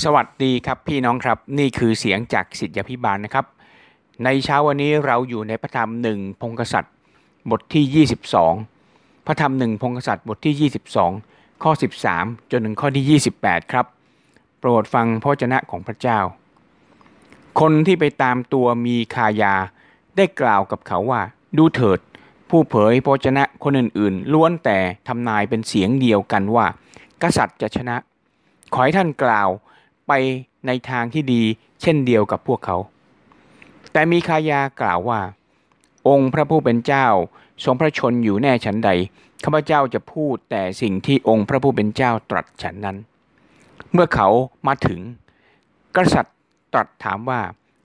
สวัสดีครับพี่น้องครับนี่คือเสียงจากสิทธิพิบาลนะครับ ในเช้าวันนี้เราอยู่ในพระธรรมหนึ่งพงกษัตริย์บทที่ 22 พระธรรมหนึ่งพงกษัตริย์บทที่ 22 ข้อ 13 จนถึงข้อที่ 28 ครับ โปรดฟังพระเจนะของพระเจ้า คนที่ไปตามตัวมีคายาได้กล่าวกับเขาว่า ดูเถิด ผู้เผยพระเจนะคนอื่นๆ ล้วนแต่ทำนายเป็นเสียงเดียวกันว่า กษัตริย์จะชนะ ขอให้ท่านกล่าว ไปในทางที่ดีเช่นเดียวกับพวกเขา แต่มีคายากล่าวว่า องค์พระผู้เป็นเจ้าทรงพระชนอยู่แน่ฉันใดข้าพเจ้าจะพูดแต่สิ่งที่องค์พระผู้เป็นเจ้าตรัสฉันนั้น เมื่อเขามาถึง กษัตริย์ตรัสถามว่า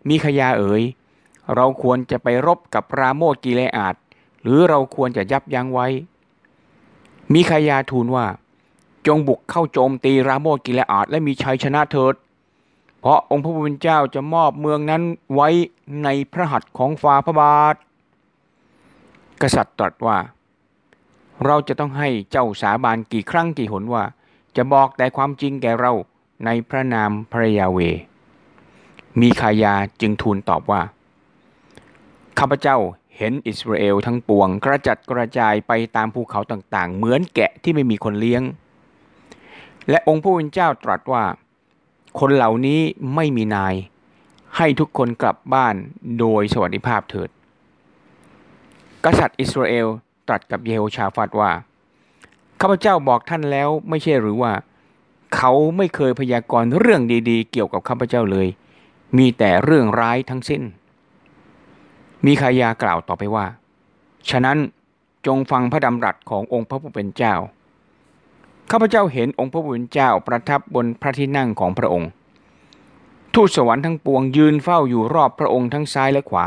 มีขยาเอ๋ย เราควรจะไปรบกับราโมดกิเลอาดหรือเราควรจะยับยั้งไว้ มีขยาทูลว่า จงบุกเข้าโจมตีราโมกิเลอาดและมีชัยชนะเถิด เพราะองค์พระผู้เป็นเจ้าจะมอบเมืองนั้นไว้ในพระหัตถ์ของฝ่าพระบาท กษัตริย์ตรัสว่า เราจะต้องให้เจ้าสาบานกี่ครั้งกี่หนว่า จะบอกแต่ความจริงแก่เราในพระนามพระยาเว มีคายาจึงทูลตอบว่า ข้าพเจ้าเห็นอิสราเอลทั้งปวงกระจัดกระจายไปตามภูเขาต่างๆ เหมือนแกะที่ไม่มีคนเลี้ยง และองค์พระผู้เป็นเจ้าตรัสว่า คนเหล่านี้ไม่มีนาย ให้ทุกคนกลับบ้านโดยสวัสดิภาพเถิด กษัตริย์อิสราเอลตรัสกับเยโฮชาฟัดว่าข้าพเจ้าบอกท่านแล้วไม่ใช่หรือว่า เขาไม่เคยพยากรณ์เรื่องดีๆ เกี่ยวกับข้าพเจ้าเลย มีแต่เรื่องร้ายทั้งสิ้น มีขายากล่าวต่อไปว่า ฉะนั้นจงฟังพระดำรัสขององค์พระผู้เป็นเจ้า ข้าพเจ้าเห็นองค์พระผู้เป็นเจ้าประทับบนพระที่นั่งของพระองค์ ทูตสวรรค์ทั้งปวงยืนเฝ้าอยู่รอบพระองค์ทั้งซ้ายและขวา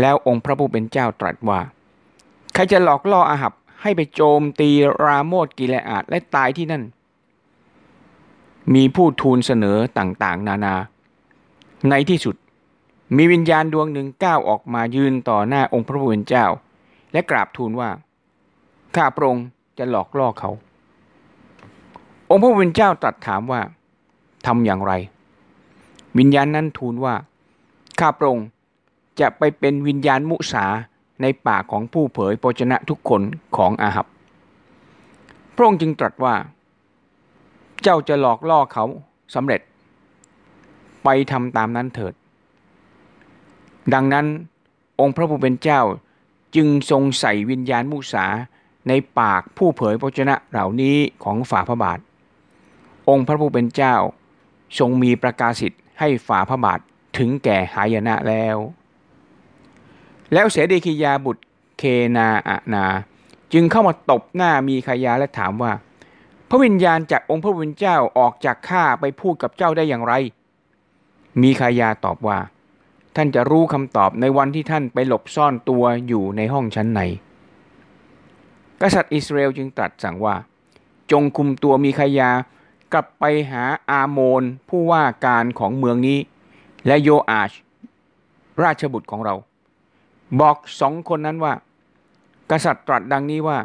แล้วองค์พระผู้เป็นเจ้าตรัสว่า ใครจะหลอกล่ออาหับให้ไปโจมตีราโมดกิเลอาดและตายที่นั่น มีผู้ทูลเสนอต่างๆ นานา ในที่สุด มีวิญญาณดวงหนึ่งก้าวออกมายืนต่อหน้าองค์พระผู้เป็นเจ้า และกราบทูลว่า ข้าพระองค์จะหลอกล่อเขา องค์พระผู้เป็นเจ้าตรัสถามว่าทำอย่างไร วิญญาณนั้นทูลว่า ข้าพระองค์จะไปเป็นวิญญาณมุสาในปากของผู้เผยโภชนะทุกคนของอาหับ พระองค์จึงตรัสว่า เจ้าจะหลอกล่อเขาสำเร็จ ไปทำตามนั้นเถิด ดังนั้นองค์พระผู้เป็นเจ้าจึงทรงใส่วิญญาณมุสาในปากผู้เผยพระชนะเหล่านี้ของฝ่าพระบาท องค์พระผู้เป็นเจ้า ทรงมีประกาศสิทธิ์ให้ฝ่าพระบาทถึงแก่หายนะแล้ว แล้วเสด็คียาบุตรเคนาอานา จึงเข้ามาตบหน้ามีขยาและถามว่า พระวิญญาณจากองค์พระผู้เป็นเจ้าออกจากข้าไปพูดกับเจ้าได้อย่างไร มีขายาตอบว่า ท่านจะรู้คำตอบในวันที่ท่านไปหลบซ่อนตัวอยู่ในห้องชั้นในกษัตริย์อิสราเอลจึงตรัสสั่งว่า จงคุมตัวมีขายา กลับไปหาอาโมนผู้ว่าการของเมืองนี้ และโยอาช ราชบุตรของเรา บอกสองคนนั้นว่า กษัตริย์ตรัสดังนี้ว่า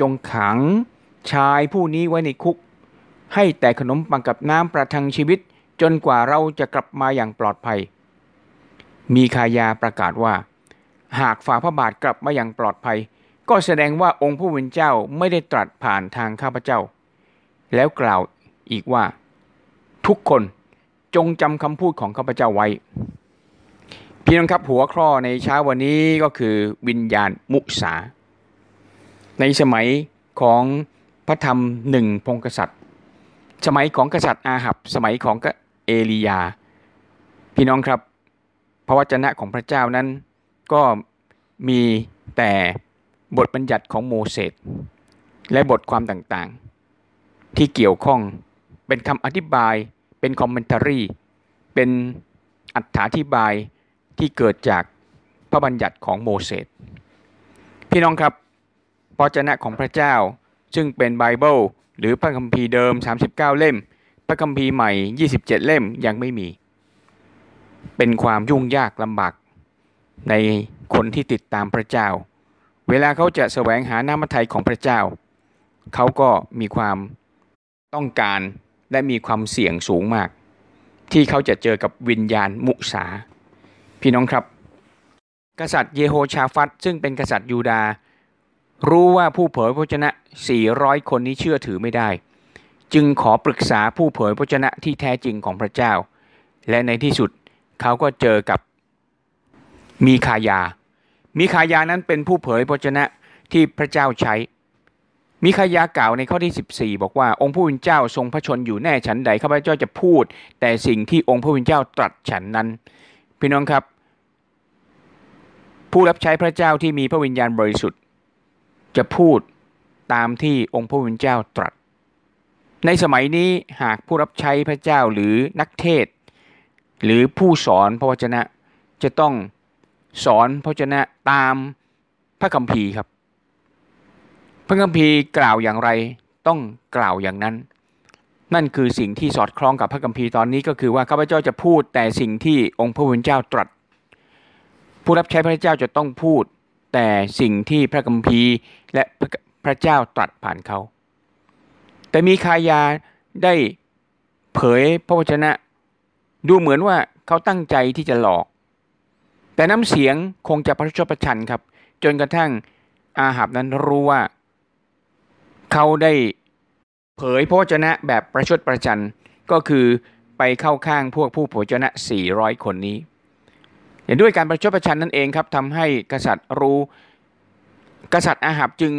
จงขังชายผู้นี้ไว้ในคุก ให้แต่ขนมปังกับน้ำประทังชีวิต จนกว่าเราจะกลับมาอย่างปลอดภัย มีคายาประกาศว่า หากฝ่าพระบาทกลับมาอย่างปลอดภัย ก็แสดงว่าองค์ผู้เป็นเจ้าไม่ได้ตรัสผ่านทางข้าพเจ้า แล้วกล่าว อีกว่า ทุกคนจงจำคำพูดของข้าพเจ้าไว้ พี่น้องครับหัวข้อในเช้าวันนี้ก็คือวิญญาณมุสา ในสมัยของพระธรรมหนึ่งพงกษัตริย์ สมัยของกษัตริย์อาหับ สมัยของเอลียา พี่น้องครับ พระวจนะของพระเจ้านั้นก็มีแต่บทบัญญัติของโมเสสและบทความต่างๆ ที่เกี่ยวข้อง เป็นคำอธิบาย เป็นคอมเมนต์รีเป็นอัธิบายที่เกิดจากพระบัญญัติของโมเสสพี่น้องครับพระเจ้าของพระเจ้าซึ่งเป็นไบเบิลหรือพระคัมภีร์เดิม 39 เล่ม พระคัมภีร์ใหม่ 27 เล่มยังไม่มี เป็นความยุ่งยากลำบากในคนที่ติดตามพระเจ้า เวลาเขาจะแสวงหาน้ำมัทไทยของพระเจ้า เขาก็มีความต้องการ และมีความเสี่ยงสูงมาก ที่เขาจะเจอกับวิญญาณมุสา พี่น้องครับ กษัตริย์เยโฮชาฟัตซึ่งเป็นกษัตริย์ยูดา รู้ว่าผู้เผยพระชนะ 400 คนนี้เชื่อถือไม่ได้ จึงขอปรึกษาผู้เผยพระชนะที่แท้จริงของพระเจ้า และในที่สุดเขาก็เจอกับมีคายา มีคายานั้นเป็นผู้เผยพระชนะที่พระเจ้าใช้ มีขยากล่าวในข้อที่ 14 บอกว่าองค์ผู้เป็นเจ้าทรงพระชนอยู่แน่ฉันใดข้าพเจ้าจะพูด แต่สิ่งที่องค์ผู้เป็นเจ้าตรัสฉันนั้น พี่น้องครับ ผู้รับใช้พระเจ้าที่มีพระวิญญาณบริสุทธิ์ จะพูดตามที่องค์ผู้เป็นเจ้าตรัส ในสมัยนี้หากผู้รับใช้พระเจ้าหรือนักเทศ หรือผู้สอนพระวจนะจะต้องสอนพระวจนะตามพระคัมภีร์ครับ ระคัมภีร์กล่าวอย่างไรต้องกล่าวอย่างนั้น นั่นคือสิ่งที่สอดคล้องกับพระคัมภีร์ตอนนี้ก็คือว่าข้าพเจ้าจะพูดแต่สิ่งที่องค์พระผู้เป็นเจ้าตรัส ผู้รับใช้พระเจ้าจะต้องพูดแต่สิ่งที่พระคัมภีร์และพระเจ้าตรัสผ่านเขา แต่มีคายาได้เผยพระวจนะ ดูเหมือนว่าเขาตั้งใจที่จะหลอก แต่น้ำเสียงคงจะประชดประชันครับ จนกระทั่งอาหับนั้นรู้ว่า เขาได้เผยพระวจนะแบบประชดประจันก็คือไปเข้าข้างพวกผู้เผยพระวจนะ 400 คนนี้อย่างด้วยการประชดประชันนั่นเองครับทำให้กษัตริย์รู้ กษัตริย์อาหับจึง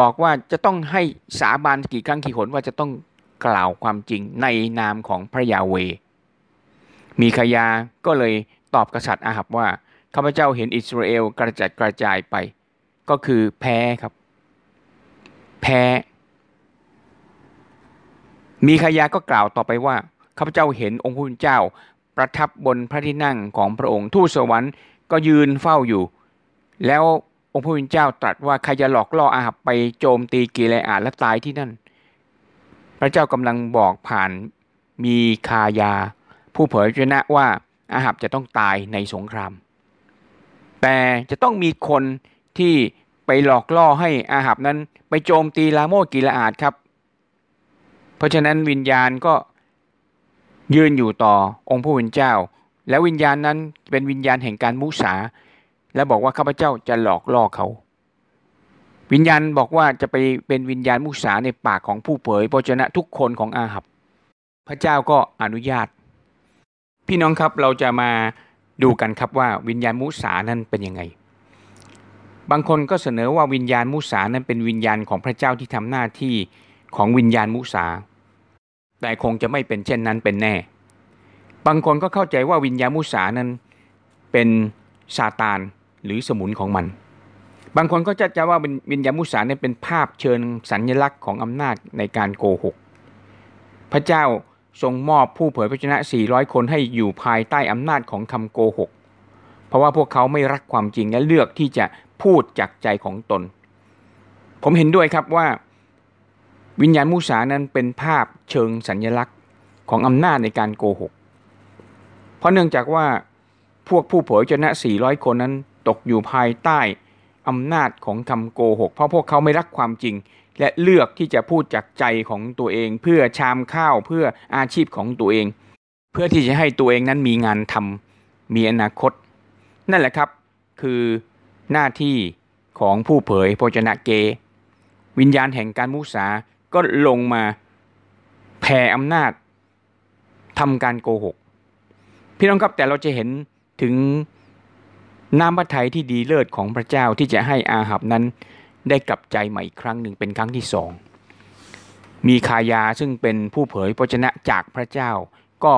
บอกว่าจะต้องให้สาบานกี่ครั้งกี่หนว่าจะต้องกล่าวความจริงในนามของพระยาเว มีขยาก็เลยตอบกษัตริย์อาหับว่าข้าพเจ้าเห็นอิสราเอลกระจัดกระจายไป ก็คือแพ้ครับ แพ้ มีขยาก็กล่าวต่อไปว่าข้าพเจ้าเห็นองค์พระเจ้าประทับบนพระที่นั่งของพระองค์ทูตสวรรค์ก็ยืนเฝ้าอยู่ แล้วองค์พระผู้เจ้าตรัสว่าใครจะหลอกล่ออาหับไปโจมตีกิเลอาและตายที่นั่น พระเจ้ากำลังบอกผ่านมีคายา ผู้เผยชนะว่าอาหับจะต้องตายในสงคราม แต่จะต้องมีคนที่ ไปหลอกล่อให้อาหับนั้นไปโจมตีลาโมกิลาอาดครับ เพราะฉะนั้นวิญญาณก็ยืนอยู่ต่อองค์ผู้เป็นเจ้า แล้ววิญญาณนั้นเป็นวิญญาณแห่งการมุสา และบอกว่าข้าพเจ้าจะหลอกล่อเขา วิญญาณบอกว่าจะไปเป็นวิญญาณมุสาในปากของผู้เผยพระชนะทุกคนของอาหับ พระเจ้าก็อนุญาต พี่น้องครับเราจะมาดูกันครับว่าวิญญาณมุสานั้นเป็นยังไง บางคนก็เสนอว่าวิญญาณมุสานั้นเป็นวิญญาณของพระเจ้าที่ทำหน้าที่ของวิญญาณมุสา แต่คงจะไม่เป็นเช่นนั้นเป็นแน่ บางคนก็เข้าใจว่าวิญญาณมุสานั้นเป็นซาตานหรือสมุนของมัน บางคนก็จะจะว่าวิญญาณมุสานั้นเป็นภาพเชิญสัญลักษณ์ของอำนาจในการโกหก พระเจ้าทรงมอบผู้เผยพระชนะ 400 คนให้อยู่ภายใต้อำนาจของคำโกหก เพราะว่าพวกเขาไม่รักความจริงและเลือกที่จะ พูดจากใจของตน ผมเห็นด้วยครับว่า วิญญาณมูสานั้นเป็นภาพเชิงสัญญลักษณ์ของอำนาจในการโกหก เพราะเนื่องจากว่าพวกผู้เผยชนะ 400 คนนั้นตกอยู่ภายใต้อำนาจของคำโกหก เพราะพวกเขาไม่รักความจริง และเลือกที่จะพูดจากใจของตัวเอง เพื่อชามข้าวเพื่ออาชีพของตัวเอง เพื่อที่จะให้ตัวเองนั้นมีงานทำมีอนาคต นั่นแหละครับ คือ หน้าที่ของผู้เผยพระชนะเก วิญญาณแห่งการมุสาก็ลงมาแผ่อำนาจทำการโกหก พี่น้องครับแต่เราจะเห็นถึงน้ำพระทัยที่ดีเลิศของพระเจ้าที่จะให้อาหับนั้นได้กลับใจใหม่อีกครั้งหนึ่งเป็นครั้งที่สอง มีคายาซึ่งเป็นผู้เผยพระชนะจากพระเจ้า ก็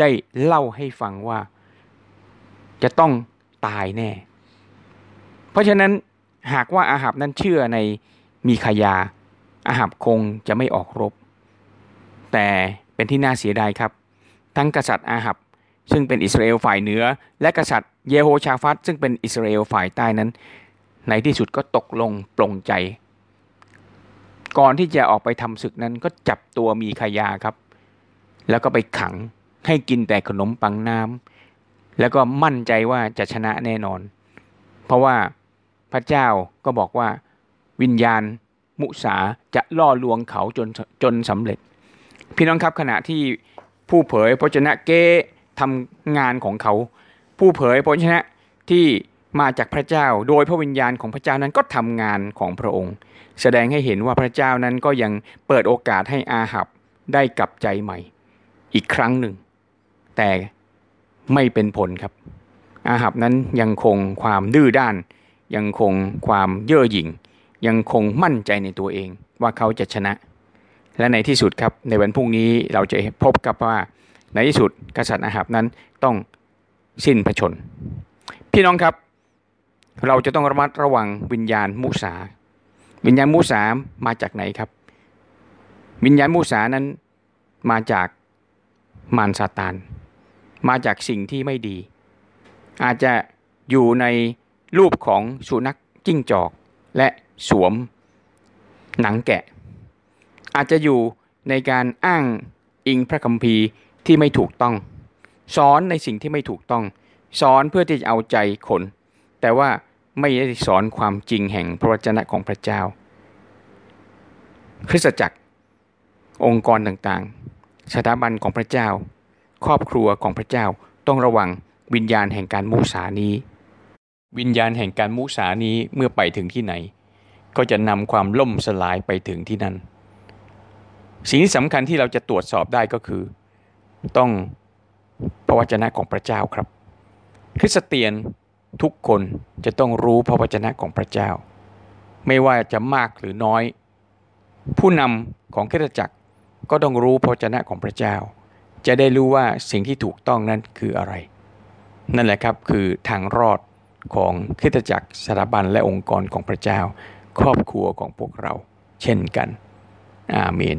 ได้เล่าให้ฟังว่า จะต้องตายแน่ เพราะฉะนั้นหากว่าอาหับนั้นเชื่อในมีขยา อาหับคงจะไม่ออกรบ แต่เป็นที่น่าเสียดายครับ ทั้งกษัตริย์อาหับซึ่งเป็นอิสราเอลฝ่ายเหนือ และกษัตริย์เยโฮชาฟัตซึ่งเป็นอิสราเอลฝ่ายใต้นั้น ในที่สุดก็ตกลงปลงใจ ก่อนที่จะออกไปทำศึกนั้นก็จับตัวมีขยาครับ แล้วก็ไปขังให้กินแต่ขนมปังน้ำแล้วก็มั่นใจว่าจะชนะแน่นอน เพราะว่า พระเจ้าก็บอกว่าวิญญาณมุสาจะล่อลวงเขาจนจนสำเร็จ พี่น้องครับขณะที่ผู้เผยพระชนะเก้ทำงานของเขา ผู้เผยพระชนะที่มาจากพระเจ้าโดยพระวิญญาณของพระเจ้านั้นก็ทำงานของพระองค์ แสดงให้เห็นว่าพระเจ้านั้นก็ยังเปิดโอกาสให้อาหับได้กลับใจใหม่ อีกครั้งหนึ่ง แต่ไม่เป็นผลครับ อาหับนั้นยังคงความดื้อด้าน ยังคงความเย่อหยิ่ง ยังคงมั่นใจในตัวเองว่าเขาจะชนะ และในที่สุดครับในวันพรุ่งนี้เราจะพบกับว่าในที่สุดกษัตริย์อาหับนั้นต้องสิ้นพระชน พี่น้องครับ เราจะต้องระมัดระวังวิญญาณมุสา วิญญาณมุสามาจากไหนครับ วิญญาณมุสานั้นมาจากมารซาตาน มาจากสิ่งที่ไม่ดี อาจจะอยู่ใน รูปของสุนัขจิ้งจอก และสวมหนังแกะ อาจจะอยู่ในการอ้างอิงพระคัมภีร์ที่ไม่ถูกต้อง สอนในสิ่งที่ไม่ถูกต้อง สอนเพื่อที่จะเอาใจคน แต่ว่าไม่ได้สอนความจริงแห่งพระวจนะของพระเจ้า คริสตจักร องค์กรต่างๆ สถาบันของพระเจ้า ครอบครัวของพระเจ้าต้องระวังวิญญาณแห่งการมุสานี้ วิญญาณแห่งการมุสานี้เมื่อไปถึงที่ไหน ก็จะนำความล่มสลายไปถึงที่นั่น สิ่งที่สำคัญที่เราจะตรวจสอบได้ก็คือ ต้องพระวจนะของพระเจ้าครับ คริสเตียนทุกคนจะต้องรู้พระวจนะของพระเจ้า ไม่ว่าจะมากหรือน้อย ผู้นำของคริสตจักรก็ต้องรู้พระวจนะของพระเจ้า จะได้รู้ว่าสิ่งที่ถูกต้องนั้นคืออะไร นั่นแหละครับคือทางรอด ของคิตจักรสถาบันและองค์กรของพระเจ้า ครอบครัวของพวกเรา เช่นกัน อาเมน